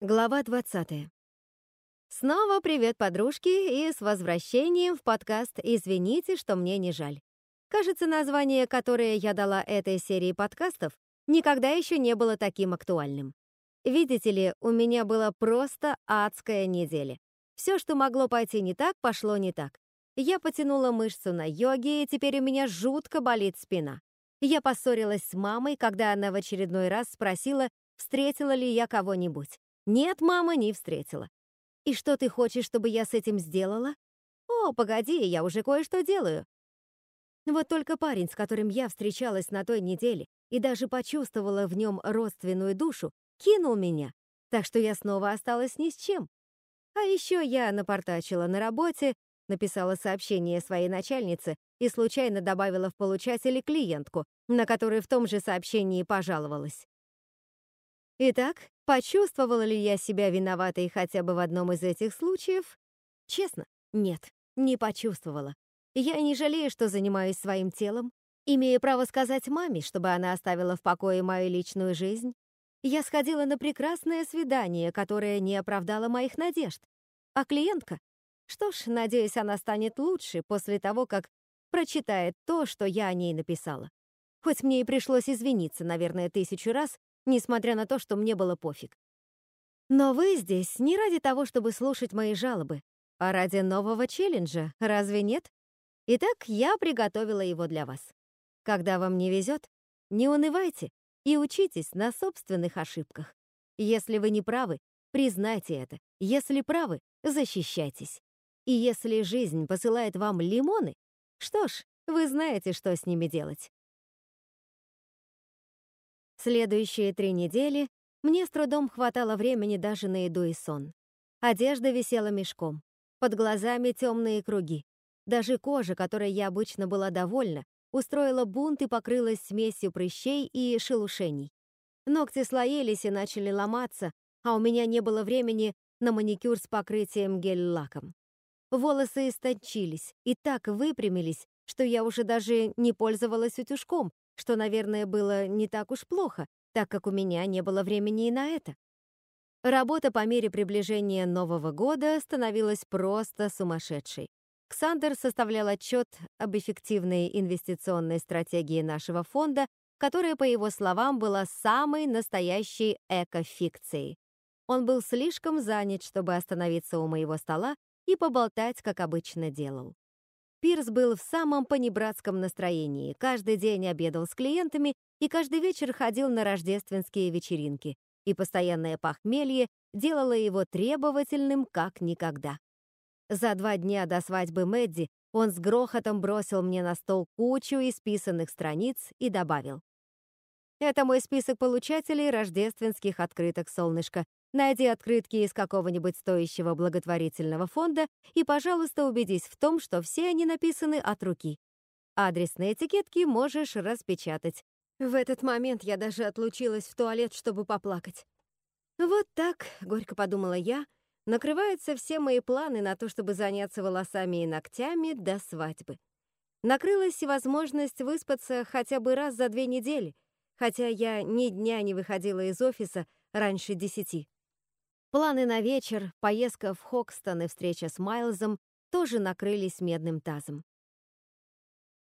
Глава 20. Снова привет, подружки, и с возвращением в подкаст «Извините, что мне не жаль». Кажется, название, которое я дала этой серии подкастов, никогда еще не было таким актуальным. Видите ли, у меня была просто адская неделя. Все, что могло пойти не так, пошло не так. Я потянула мышцу на йоге, и теперь у меня жутко болит спина. Я поссорилась с мамой, когда она в очередной раз спросила, встретила ли я кого-нибудь. Нет, мама не встретила. И что ты хочешь, чтобы я с этим сделала? О, погоди, я уже кое-что делаю. Вот только парень, с которым я встречалась на той неделе и даже почувствовала в нем родственную душу, кинул меня, так что я снова осталась ни с чем. А еще я напортачила на работе, написала сообщение своей начальнице и случайно добавила в получателе клиентку, на которую в том же сообщении пожаловалась. Итак, почувствовала ли я себя виноватой хотя бы в одном из этих случаев? Честно, нет, не почувствовала. Я не жалею, что занимаюсь своим телом, имея право сказать маме, чтобы она оставила в покое мою личную жизнь. Я сходила на прекрасное свидание, которое не оправдало моих надежд. А клиентка? Что ж, надеюсь, она станет лучше после того, как прочитает то, что я о ней написала. Хоть мне и пришлось извиниться, наверное, тысячу раз, несмотря на то, что мне было пофиг. Но вы здесь не ради того, чтобы слушать мои жалобы, а ради нового челленджа, разве нет? Итак, я приготовила его для вас. Когда вам не везет, не унывайте и учитесь на собственных ошибках. Если вы не правы, признайте это. Если правы, защищайтесь. И если жизнь посылает вам лимоны, что ж, вы знаете, что с ними делать. Следующие три недели мне с трудом хватало времени даже на еду и сон. Одежда висела мешком, под глазами темные круги. Даже кожа, которой я обычно была довольна, устроила бунт и покрылась смесью прыщей и шелушений. Ногти слоились и начали ломаться, а у меня не было времени на маникюр с покрытием гель-лаком. Волосы истончились и так выпрямились, что я уже даже не пользовалась утюжком, что, наверное, было не так уж плохо, так как у меня не было времени и на это. Работа по мере приближения Нового года становилась просто сумасшедшей. Ксандер составлял отчет об эффективной инвестиционной стратегии нашего фонда, которая, по его словам, была самой настоящей экофикцией. Он был слишком занят, чтобы остановиться у моего стола и поболтать, как обычно делал. Пирс был в самом понебратском настроении, каждый день обедал с клиентами и каждый вечер ходил на рождественские вечеринки, и постоянное похмелье делало его требовательным как никогда. За два дня до свадьбы Мэдди он с грохотом бросил мне на стол кучу исписанных страниц и добавил. «Это мой список получателей рождественских открыток, солнышко. Найди открытки из какого-нибудь стоящего благотворительного фонда и, пожалуйста, убедись в том, что все они написаны от руки. Адресные этикетки можешь распечатать. В этот момент я даже отлучилась в туалет, чтобы поплакать. Вот так, горько подумала я, накрываются все мои планы на то, чтобы заняться волосами и ногтями до свадьбы. Накрылась и возможность выспаться хотя бы раз за две недели, хотя я ни дня не выходила из офиса раньше десяти. Планы на вечер, поездка в Хокстон и встреча с Майлзом тоже накрылись медным тазом.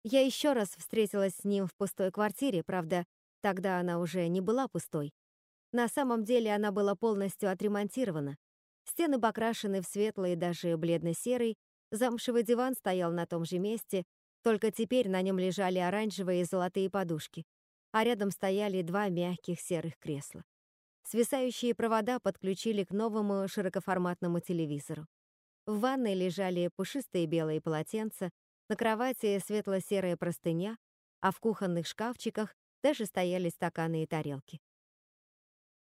Я еще раз встретилась с ним в пустой квартире, правда, тогда она уже не была пустой. На самом деле она была полностью отремонтирована. Стены покрашены в светлый, даже бледно-серый, замшевый диван стоял на том же месте, только теперь на нем лежали оранжевые и золотые подушки, а рядом стояли два мягких серых кресла. Свисающие провода подключили к новому широкоформатному телевизору. В ванной лежали пушистые белые полотенца, на кровати светло-серая простыня, а в кухонных шкафчиках даже стояли стаканы и тарелки.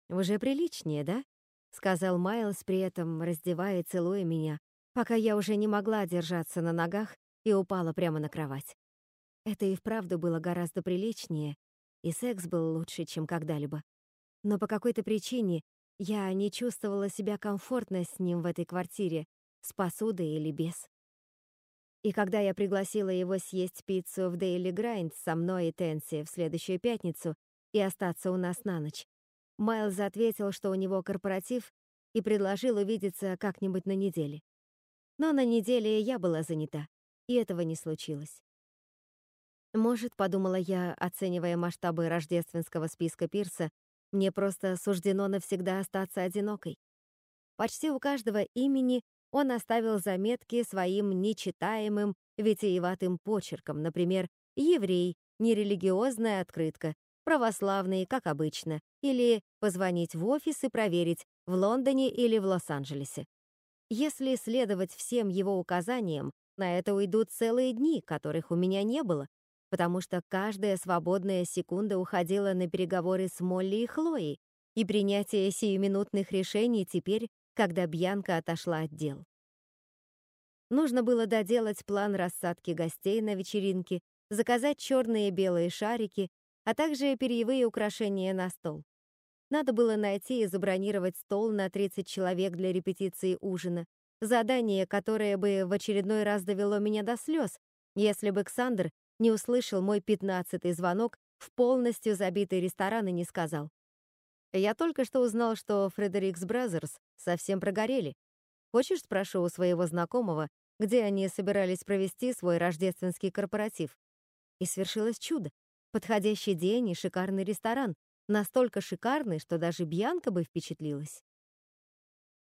«Уже приличнее, да?» — сказал Майлз, при этом раздевая и целуя меня, пока я уже не могла держаться на ногах и упала прямо на кровать. Это и вправду было гораздо приличнее, и секс был лучше, чем когда-либо но по какой-то причине я не чувствовала себя комфортно с ним в этой квартире, с посудой или без. И когда я пригласила его съесть пиццу в Daily Grind со мной и Тенси в следующую пятницу и остаться у нас на ночь, Майлз ответил, что у него корпоратив, и предложил увидеться как-нибудь на неделе. Но на неделе я была занята, и этого не случилось. Может, подумала я, оценивая масштабы рождественского списка Пирса, мне просто суждено навсегда остаться одинокой. Почти у каждого имени он оставил заметки своим нечитаемым, витиеватым почерком, например, «Еврей», «Нерелигиозная открытка», «Православный», как обычно, или «Позвонить в офис и проверить, в Лондоне или в Лос-Анджелесе». Если следовать всем его указаниям, на это уйдут целые дни, которых у меня не было, потому что каждая свободная секунда уходила на переговоры с Молли и Хлоей и принятие сиюминутных решений теперь, когда Бьянка отошла от дел. Нужно было доделать план рассадки гостей на вечеринке, заказать черные и белые шарики, а также перьевые украшения на стол. Надо было найти и забронировать стол на 30 человек для репетиции ужина, задание, которое бы в очередной раз довело меня до слез, если бы Александр не услышал мой пятнадцатый звонок в полностью забитый ресторан и не сказал. Я только что узнал, что Фредерикс Бразерс совсем прогорели. Хочешь, спрошу у своего знакомого, где они собирались провести свой рождественский корпоратив? И свершилось чудо. Подходящий день и шикарный ресторан. Настолько шикарный, что даже Бьянка бы впечатлилась.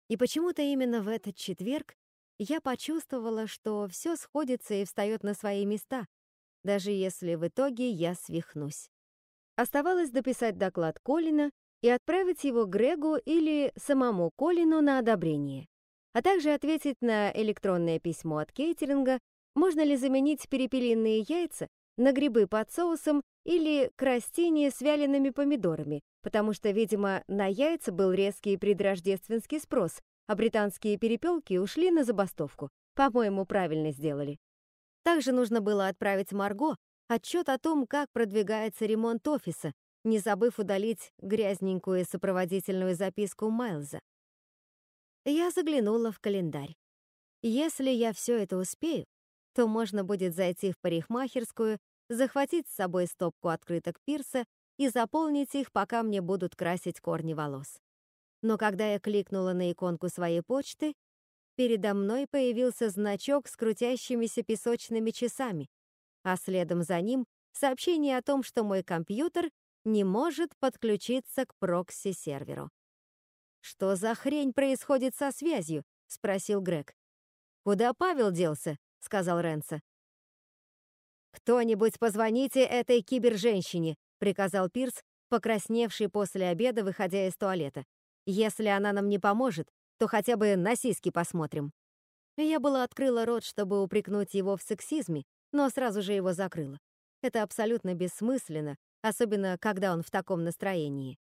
И почему-то именно в этот четверг я почувствовала, что все сходится и встает на свои места, даже если в итоге я свихнусь. Оставалось дописать доклад Колина и отправить его Грегу или самому Колину на одобрение, а также ответить на электронное письмо от кейтеринга, можно ли заменить перепелиные яйца на грибы под соусом или крастини с вялеными помидорами, потому что, видимо, на яйца был резкий предрождественский спрос, а британские перепелки ушли на забастовку. По-моему, правильно сделали. Также нужно было отправить Марго отчет о том, как продвигается ремонт офиса, не забыв удалить грязненькую сопроводительную записку Майлза. Я заглянула в календарь. Если я все это успею, то можно будет зайти в парикмахерскую, захватить с собой стопку открыток пирса и заполнить их, пока мне будут красить корни волос. Но когда я кликнула на иконку своей почты, передо мной появился значок с крутящимися песочными часами, а следом за ним сообщение о том, что мой компьютер не может подключиться к прокси-серверу. «Что за хрень происходит со связью?» — спросил Грег. «Куда Павел делся?» — сказал Ренса. «Кто-нибудь позвоните этой киберженщине», — приказал Пирс, покрасневший после обеда, выходя из туалета. «Если она нам не поможет, то хотя бы на сиськи посмотрим». Я была открыла рот, чтобы упрекнуть его в сексизме, но сразу же его закрыла. Это абсолютно бессмысленно, особенно когда он в таком настроении.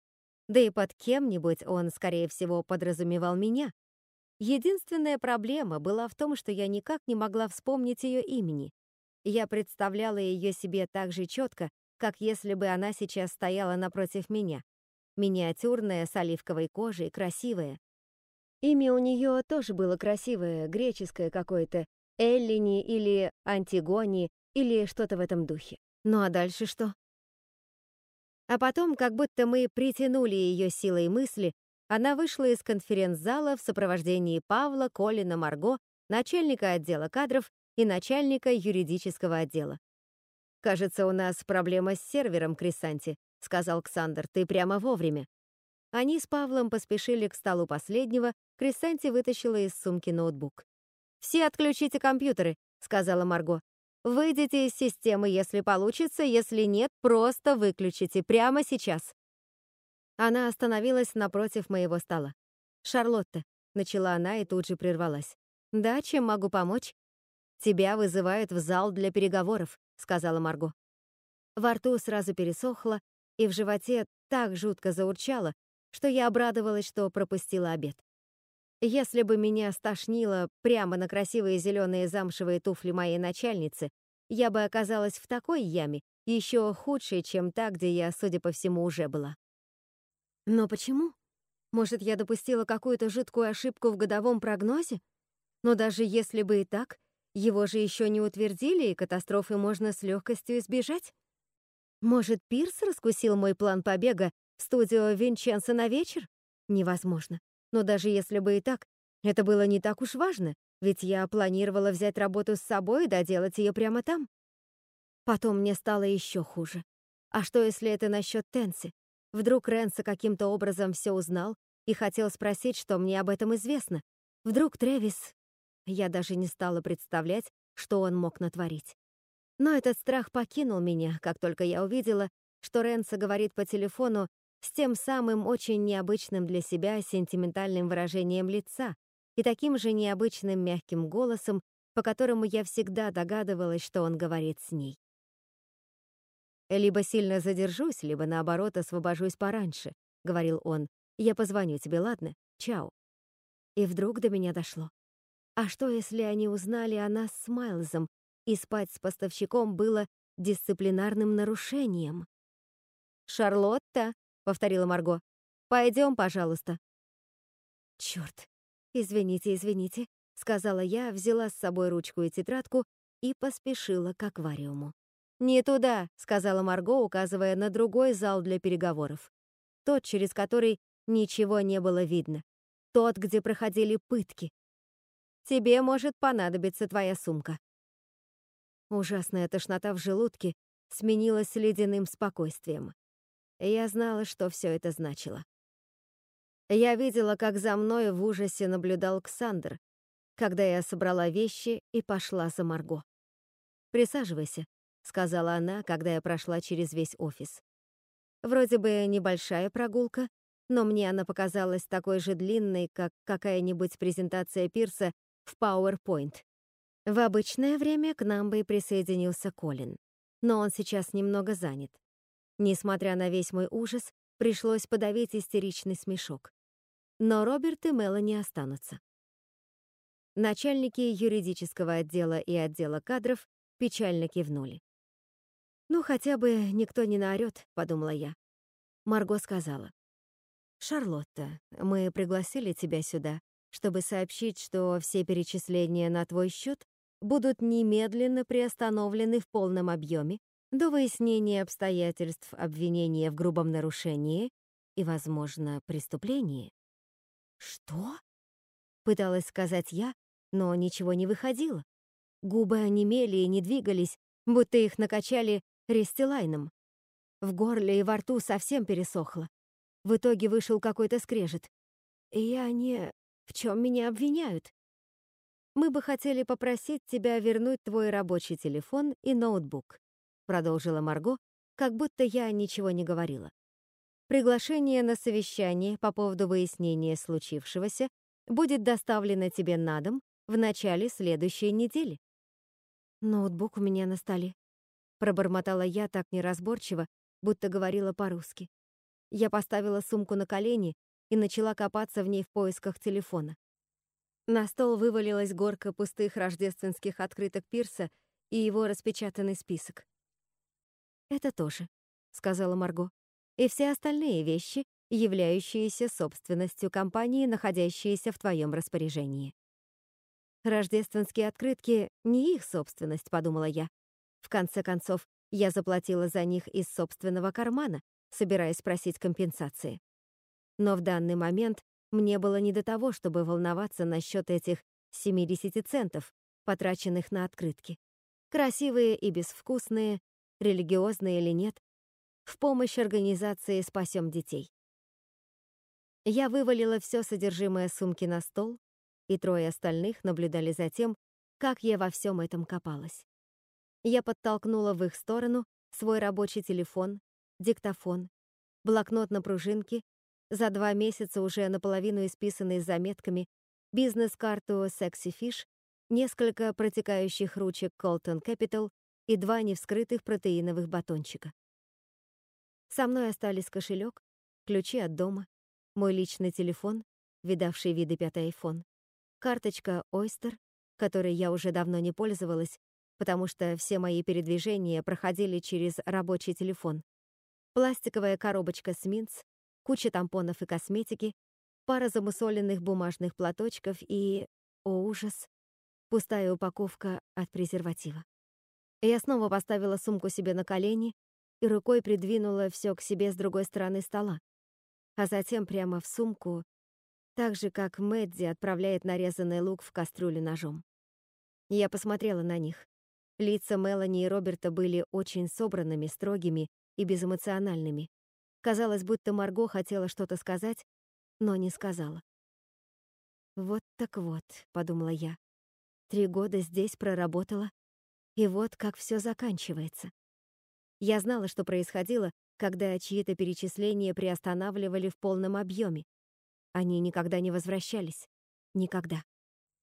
Да и под кем-нибудь он, скорее всего, подразумевал меня. Единственная проблема была в том, что я никак не могла вспомнить ее имени. Я представляла ее себе так же четко, как если бы она сейчас стояла напротив меня. Миниатюрная, с оливковой кожей, красивая, Имя у нее тоже было красивое, греческое какое-то, Эллини или Антигони или что-то в этом духе. Ну а дальше что? А потом, как будто мы притянули ее силой мысли, она вышла из конференц-зала в сопровождении Павла, Колина, Марго, начальника отдела кадров и начальника юридического отдела. «Кажется, у нас проблема с сервером, Крисанти», — сказал Ксандр. «Ты прямо вовремя». Они с Павлом поспешили к столу последнего, Крисанти вытащила из сумки ноутбук. «Все отключите компьютеры», — сказала Марго. «Выйдите из системы, если получится, если нет, просто выключите прямо сейчас». Она остановилась напротив моего стола. «Шарлотта», — начала она и тут же прервалась. «Да, чем могу помочь?» «Тебя вызывают в зал для переговоров», — сказала Марго. Во рту сразу пересохло, и в животе так жутко заурчало, что я обрадовалась, что пропустила обед. Если бы меня стошнило прямо на красивые зеленые замшевые туфли моей начальницы, я бы оказалась в такой яме, еще худшей, чем та, где я, судя по всему, уже была. Но почему? Может, я допустила какую-то жуткую ошибку в годовом прогнозе? Но даже если бы и так, его же еще не утвердили, и катастрофы можно с легкостью избежать. Может, Пирс раскусил мой план побега в студию Винченцо на вечер? Невозможно. Но даже если бы и так, это было не так уж важно, ведь я планировала взять работу с собой и доделать ее прямо там. Потом мне стало еще хуже. А что, если это насчет Тенси? Вдруг Ренса каким-то образом все узнал и хотел спросить, что мне об этом известно. Вдруг Трэвис... Я даже не стала представлять, что он мог натворить. Но этот страх покинул меня, как только я увидела, что Ренса говорит по телефону с тем самым очень необычным для себя сентиментальным выражением лица и таким же необычным мягким голосом, по которому я всегда догадывалась, что он говорит с ней. «Либо сильно задержусь, либо, наоборот, освобожусь пораньше», — говорил он. «Я позвоню тебе, ладно? Чао». И вдруг до меня дошло. А что, если они узнали о нас с Майлзом, и спать с поставщиком было дисциплинарным нарушением? «Шарлотта», — повторила Марго, — «пойдем, пожалуйста». «Черт! Извините, извините», — сказала я, взяла с собой ручку и тетрадку и поспешила к аквариуму. «Не туда», — сказала Марго, указывая на другой зал для переговоров. Тот, через который ничего не было видно. Тот, где проходили пытки. Тебе может понадобиться твоя сумка». Ужасная тошнота в желудке сменилась ледяным спокойствием. Я знала, что все это значило. Я видела, как за мной в ужасе наблюдал Ксандр, когда я собрала вещи и пошла за Марго. «Присаживайся», — сказала она, когда я прошла через весь офис. Вроде бы небольшая прогулка, но мне она показалась такой же длинной, как какая-нибудь презентация Пирса в PowerPoint. В обычное время к нам бы присоединился Колин, но он сейчас немного занят. Несмотря на весь мой ужас, пришлось подавить истеричный смешок. Но Роберт и Мелани останутся. Начальники юридического отдела и отдела кадров печально кивнули. «Ну, хотя бы никто не наорёт», — подумала я. Марго сказала. «Шарлотта, мы пригласили тебя сюда, чтобы сообщить, что все перечисления на твой счет будут немедленно приостановлены в полном объеме до выяснения обстоятельств обвинения в грубом нарушении и, возможно, преступлении. «Что?» — пыталась сказать я, но ничего не выходило. Губы онемели и не двигались, будто их накачали рестилайном. В горле и во рту совсем пересохло. В итоге вышел какой-то скрежет. «Я не... В чем меня обвиняют?» «Мы бы хотели попросить тебя вернуть твой рабочий телефон и ноутбук», продолжила Марго, как будто я ничего не говорила. «Приглашение на совещание по поводу выяснения случившегося будет доставлено тебе на дом в начале следующей недели». «Ноутбук у меня на столе», пробормотала я так неразборчиво, будто говорила по-русски. Я поставила сумку на колени и начала копаться в ней в поисках телефона. На стол вывалилась горка пустых рождественских открыток Пирса и его распечатанный список. «Это тоже», — сказала Марго. «И все остальные вещи, являющиеся собственностью компании, находящиеся в твоем распоряжении». «Рождественские открытки — не их собственность», — подумала я. В конце концов, я заплатила за них из собственного кармана, собираясь просить компенсации. Но в данный момент мне было не до того, чтобы волноваться насчет этих 70 центов, потраченных на открытки. Красивые и безвкусные, религиозные или нет, в помощь организации «Спасем детей». Я вывалила все содержимое сумки на стол, и трое остальных наблюдали за тем, как я во всем этом копалась. Я подтолкнула в их сторону свой рабочий телефон, диктофон, блокнот на пружинке, за два месяца уже наполовину исписанный заметками, бизнес-карту Sexy Fish, несколько протекающих ручек Colton Capital и два невскрытых протеиновых батончика. Со мной остались кошелек, ключи от дома, мой личный телефон, видавший виды пятый iPhone, карточка Oyster, которой я уже давно не пользовалась, потому что все мои передвижения проходили через рабочий телефон, пластиковая коробочка с Минц, куча тампонов и косметики, пара замусоленных бумажных платочков и, о ужас, пустая упаковка от презерватива. Я снова поставила сумку себе на колени и рукой придвинула все к себе с другой стороны стола, а затем прямо в сумку, так же, как Мэдди отправляет нарезанный лук в кастрюлю ножом. Я посмотрела на них. Лица Мелани и Роберта были очень собранными, строгими и безэмоциональными. Казалось, будто Марго хотела что-то сказать, но не сказала. «Вот так вот», — подумала я. «Три года здесь проработала, и вот как все заканчивается». Я знала, что происходило, когда чьи-то перечисления приостанавливали в полном объеме. Они никогда не возвращались. Никогда.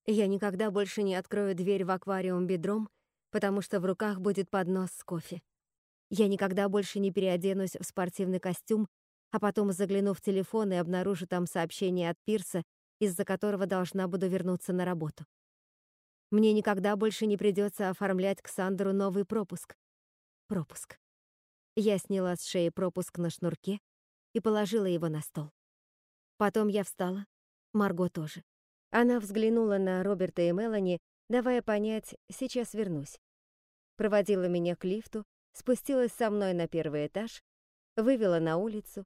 Я никогда больше не открою дверь в аквариум бедром, потому что в руках будет поднос с кофе. Я никогда больше не переоденусь в спортивный костюм, а потом загляну в телефон и обнаружу там сообщение от Пирса, из-за которого должна буду вернуться на работу. Мне никогда больше не придется оформлять к Сандеру новый пропуск. Пропуск. Я сняла с шеи пропуск на шнурке и положила его на стол. Потом я встала, Марго тоже. Она взглянула на Роберта и Мелани, давая понять, сейчас вернусь. Проводила меня к лифту, спустилась со мной на первый этаж, вывела на улицу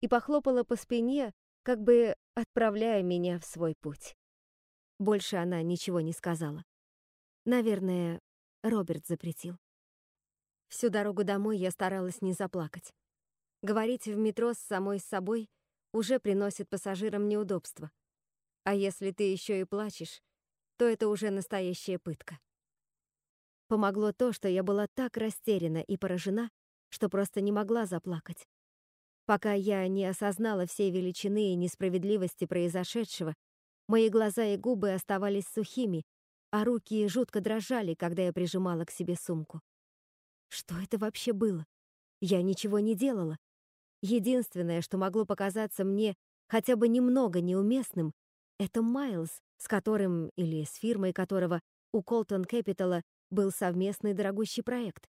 и похлопала по спине, как бы отправляя меня в свой путь. Больше она ничего не сказала. Наверное, Роберт запретил. Всю дорогу домой я старалась не заплакать. Говорить в метро с самой собой уже приносит пассажирам неудобства. А если ты еще и плачешь, то это уже настоящая пытка. Помогло то, что я была так растеряна и поражена, что просто не могла заплакать. Пока я не осознала всей величины и несправедливости произошедшего, мои глаза и губы оставались сухими, а руки жутко дрожали, когда я прижимала к себе сумку. Что это вообще было? Я ничего не делала. Единственное, что могло показаться мне хотя бы немного неуместным, это Майлз, с которым, или с фирмой которого у Колтон Кэпитала был совместный дорогущий проект.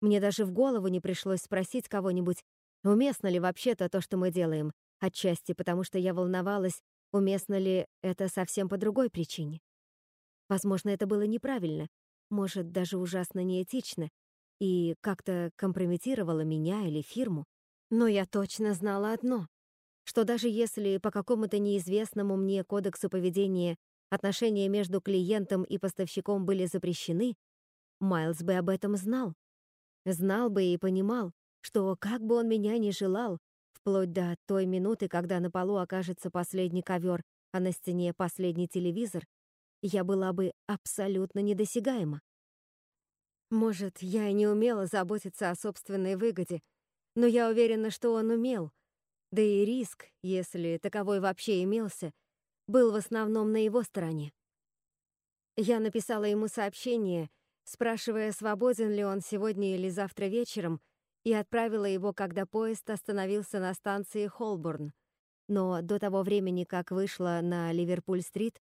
Мне даже в голову не пришлось спросить кого-нибудь, уместно ли вообще-то то, что мы делаем, отчасти потому, что я волновалась, уместно ли это совсем по другой причине. Возможно, это было неправильно, может, даже ужасно неэтично, и как-то компрометировало меня или фирму. Но я точно знала одно, что даже если по какому-то неизвестному мне кодексу поведения отношения между клиентом и поставщиком были запрещены, Майлз бы об этом знал. Знал бы и понимал, что как бы он меня ни желал, вплоть до той минуты, когда на полу окажется последний ковер, а на стене последний телевизор, я была бы абсолютно недосягаема. Может, я и не умела заботиться о собственной выгоде, но я уверена, что он умел. Да и риск, если таковой вообще имелся, был в основном на его стороне. Я написала ему сообщение, спрашивая, свободен ли он сегодня или завтра вечером, и отправила его, когда поезд остановился на станции Холборн. Но до того времени, как вышла на Ливерпуль-стрит,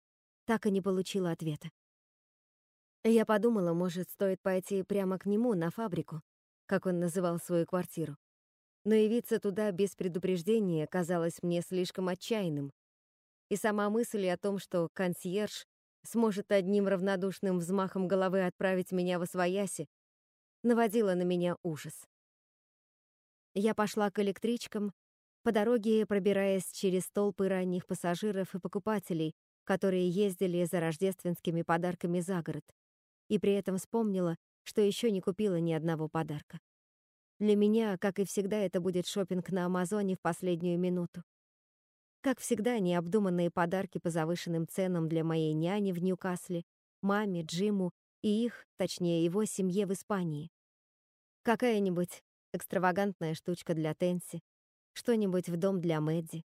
так и не получила ответа. Я подумала, может, стоит пойти прямо к нему, на фабрику, как он называл свою квартиру. Но явиться туда без предупреждения казалось мне слишком отчаянным. И сама мысль о том, что консьерж сможет одним равнодушным взмахом головы отправить меня в освояси, наводила на меня ужас. Я пошла к электричкам, по дороге пробираясь через толпы ранних пассажиров и покупателей, которые ездили за рождественскими подарками за город, и при этом вспомнила, что еще не купила ни одного подарка. Для меня, как и всегда, это будет шопинг на Амазоне в последнюю минуту. Как всегда, необдуманные подарки по завышенным ценам для моей няни в Ньюкасле, маме, Джиму и их, точнее его семье в Испании. Какая-нибудь экстравагантная штучка для Тенси, что-нибудь в дом для Мэдди.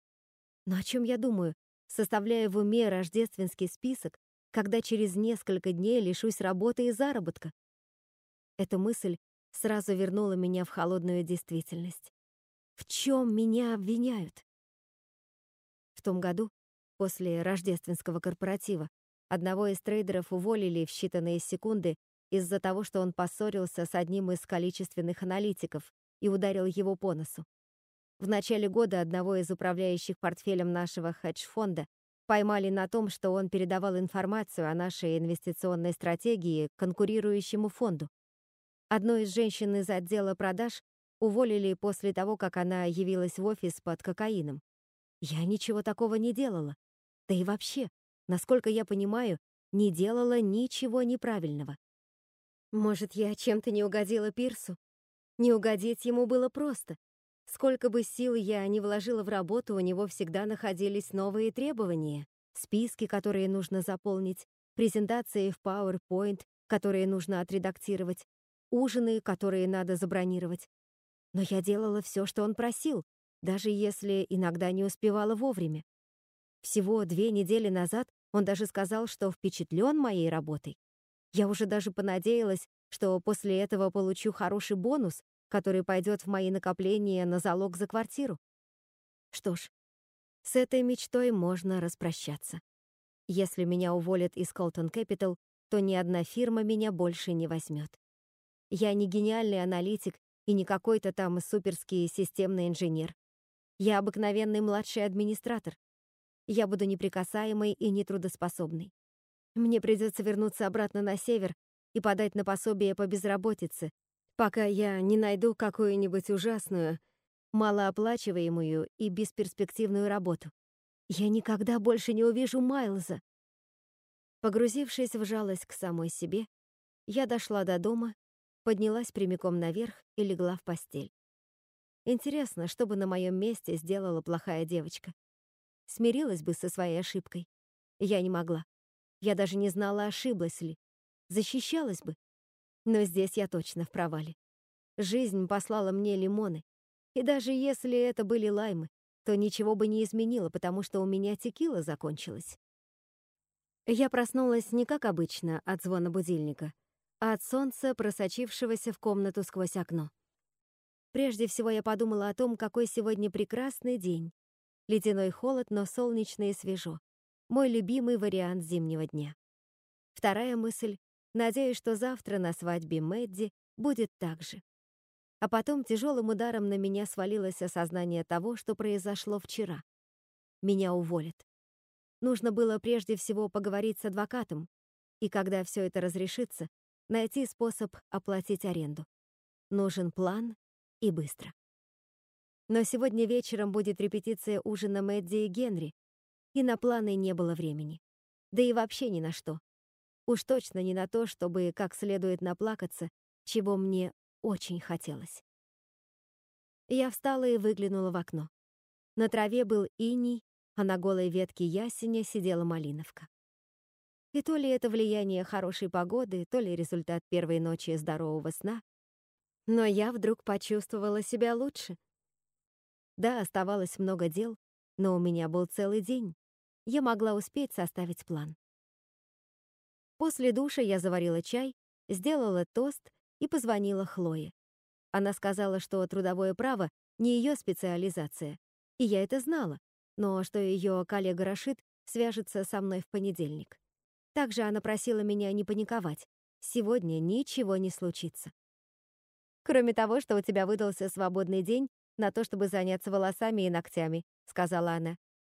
Но о чем я думаю, составляя в уме рождественский список, когда через несколько дней лишусь работы и заработка? Эта мысль сразу вернула меня в холодную действительность. В чем меня обвиняют? В том году, после рождественского корпоратива, одного из трейдеров уволили в считанные секунды из-за того, что он поссорился с одним из количественных аналитиков и ударил его по носу. В начале года одного из управляющих портфелем нашего хедж-фонда поймали на том, что он передавал информацию о нашей инвестиционной стратегии конкурирующему фонду. Одной из женщин из отдела продаж уволили после того, как она явилась в офис под кокаином. Я ничего такого не делала. Да и вообще, насколько я понимаю, не делала ничего неправильного. Может, я чем-то не угодила Пирсу? Не угодить ему было просто. Сколько бы сил я ни вложила в работу, у него всегда находились новые требования, списки, которые нужно заполнить, презентации в PowerPoint, которые нужно отредактировать, ужины, которые надо забронировать. Но я делала все, что он просил, даже если иногда не успевала вовремя. Всего две недели назад он даже сказал, что впечатлен моей работой. Я уже даже понадеялась, что после этого получу хороший бонус, который пойдет в мои накопления на залог за квартиру. Что ж, с этой мечтой можно распрощаться. Если меня уволят из Colton Capital, то ни одна фирма меня больше не возьмет. Я не гениальный аналитик и не какой-то там суперский системный инженер. Я обыкновенный младший администратор. Я буду неприкасаемой и нетрудоспособной. Мне придется вернуться обратно на север и подать на пособие по безработице, пока я не найду какую-нибудь ужасную, малооплачиваемую и бесперспективную работу. Я никогда больше не увижу Майлза. Погрузившись в жалость к самой себе, я дошла до дома, поднялась прямиком наверх и легла в постель. Интересно, что бы на моем месте сделала плохая девочка. Смирилась бы со своей ошибкой. Я не могла. Я даже не знала, ошиблась ли. Защищалась бы. Но здесь я точно в провале. Жизнь послала мне лимоны. И даже если это были лаймы, то ничего бы не изменило, потому что у меня текила закончилась. Я проснулась не как обычно от звона будильника, а от солнца, просочившегося в комнату сквозь окно. Прежде всего я подумала о том, какой сегодня прекрасный день. Ледяной холод, но солнечно и свежо. Мой любимый вариант зимнего дня. Вторая мысль — надеюсь, что завтра на свадьбе Мэдди будет так же. А потом тяжелым ударом на меня свалилось осознание того, что произошло вчера. Меня уволят. Нужно было прежде всего поговорить с адвокатом, и когда все это разрешится, найти способ оплатить аренду. Нужен план и быстро. Но сегодня вечером будет репетиция ужина Мэдди и Генри, и на планы не было времени. Да и вообще ни на что. Уж точно не на то, чтобы как следует наплакаться, чего мне очень хотелось. Я встала и выглянула в окно. На траве был иней, а на голой ветке ясеня сидела малиновка. И то ли это влияние хорошей погоды, то ли результат первой ночи здорового сна, но я вдруг почувствовала себя лучше. Да, оставалось много дел, но у меня был целый день. Я могла успеть составить план. После душа я заварила чай, сделала тост и позвонила Хлое. Она сказала, что трудовое право не ее специализация, и я это знала, но что ее коллега Рашид свяжется со мной в понедельник. Также она просила меня не паниковать. Сегодня ничего не случится. Кроме того, что у тебя выдался свободный день на то, чтобы заняться волосами и ногтями, сказала она.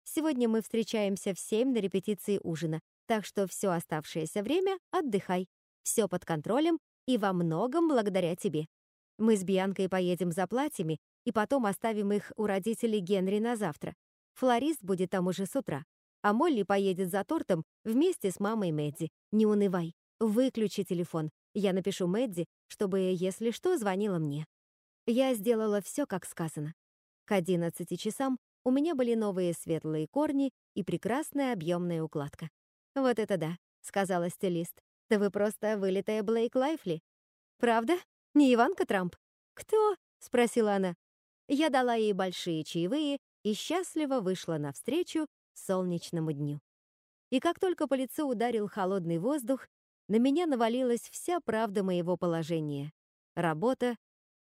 Сегодня мы встречаемся в семь на репетиции ужина, так что все оставшееся время отдыхай. Все под контролем и во многом благодаря тебе. Мы с Бьянкой поедем за платьями и потом оставим их у родителей Генри на завтра. Флорист будет там уже с утра. А Молли поедет за тортом вместе с мамой Мэдди. Не унывай. Выключи телефон. Я напишу Мэдди, чтобы, если что, звонила мне. Я сделала все, как сказано. К 11 часам у меня были новые светлые корни и прекрасная объемная укладка. «Вот это да», — сказала стилист. «Да вы просто вылитая Блейк Лайфли». «Правда? Не Иванка Трамп?» «Кто?» — спросила она. Я дала ей большие чаевые и счастливо вышла навстречу солнечному дню. И как только по лицу ударил холодный воздух, на меня навалилась вся правда моего положения. Работа,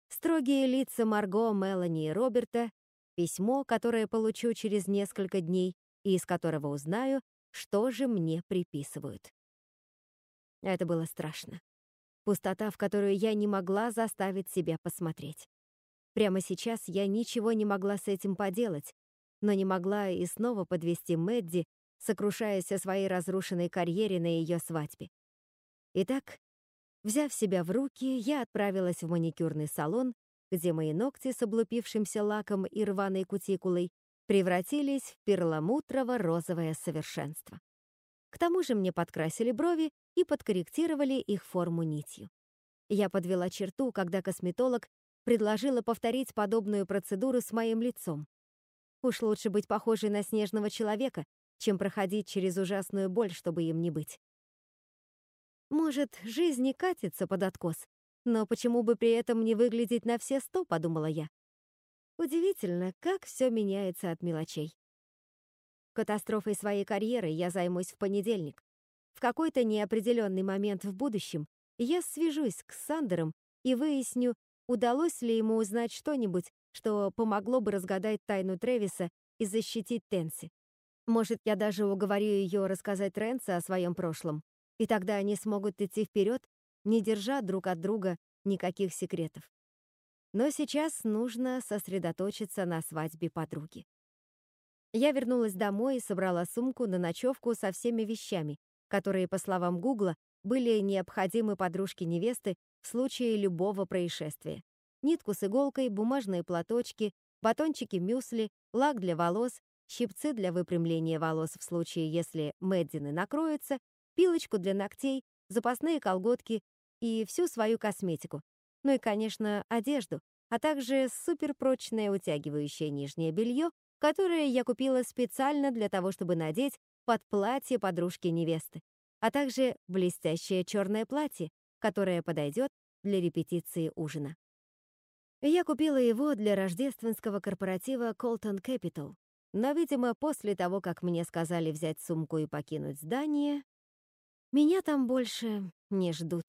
строгие лица Марго, Мелани и Роберта, письмо, которое получу через несколько дней и из которого узнаю, что же мне приписывают. Это было страшно. Пустота, в которую я не могла заставить себя посмотреть. Прямо сейчас я ничего не могла с этим поделать, но не могла и снова подвести Мэдди, сокрушаясь о своей разрушенной карьере на ее свадьбе. Итак, взяв себя в руки, я отправилась в маникюрный салон где мои ногти с облупившимся лаком и рваной кутикулой превратились в перламутрово-розовое совершенство. К тому же мне подкрасили брови и подкорректировали их форму нитью. Я подвела черту, когда косметолог предложила повторить подобную процедуру с моим лицом. Уж лучше быть похожей на снежного человека, чем проходить через ужасную боль, чтобы им не быть. Может, жизнь не катится под откос, но почему бы при этом не выглядеть на все сто, подумала я. Удивительно, как все меняется от мелочей. Катастрофой своей карьеры я займусь в понедельник. В какой-то неопределенный момент в будущем я свяжусь с Сандером и выясню, удалось ли ему узнать что-нибудь, что помогло бы разгадать тайну Тревиса и защитить Тенси. Может, я даже уговорю ее рассказать Ренце о своем прошлом, и тогда они смогут идти вперед, не держа друг от друга никаких секретов. Но сейчас нужно сосредоточиться на свадьбе подруги. Я вернулась домой и собрала сумку на ночевку со всеми вещами, которые, по словам Гугла, были необходимы подружке невесты в случае любого происшествия. Нитку с иголкой, бумажные платочки, батончики мюсли, лак для волос, щипцы для выпрямления волос в случае, если Мэддины накроются, пилочку для ногтей, запасные колготки и всю свою косметику, ну и, конечно, одежду, а также суперпрочное утягивающее нижнее белье, которое я купила специально для того, чтобы надеть под платье подружки-невесты, а также блестящее черное платье, которое подойдет для репетиции ужина. Я купила его для рождественского корпоратива Colton Capital, но, видимо, после того, как мне сказали взять сумку и покинуть здание, меня там больше не ждут.